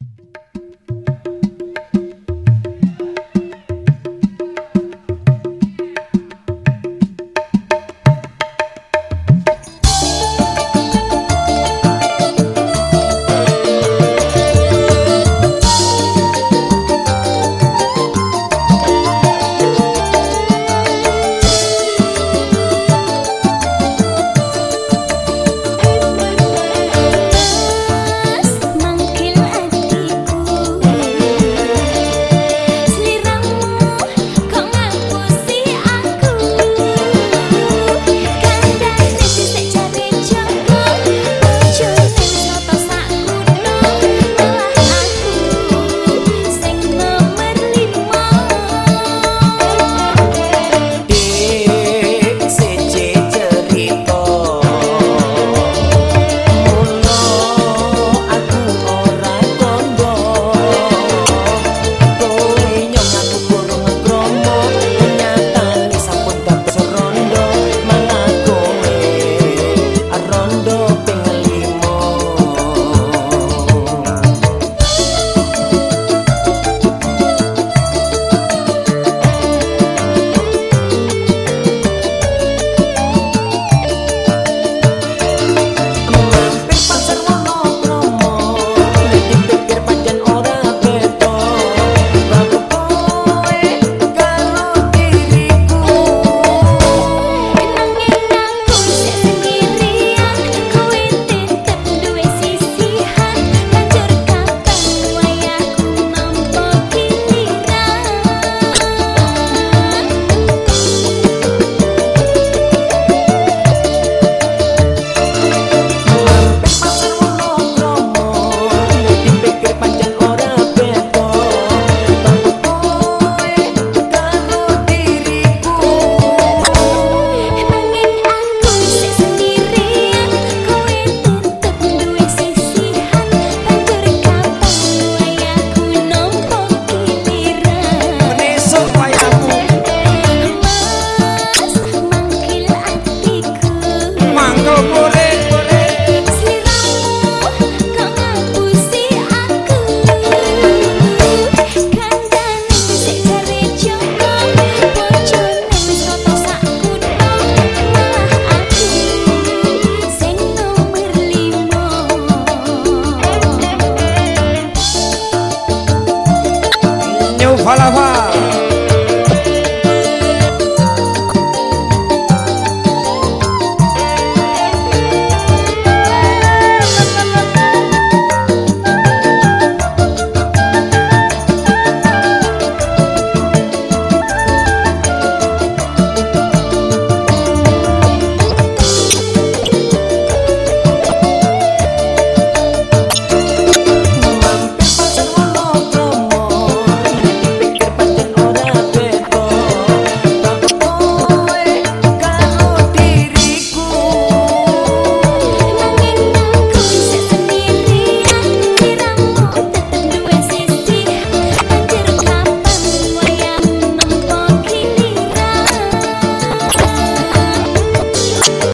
you Ojalá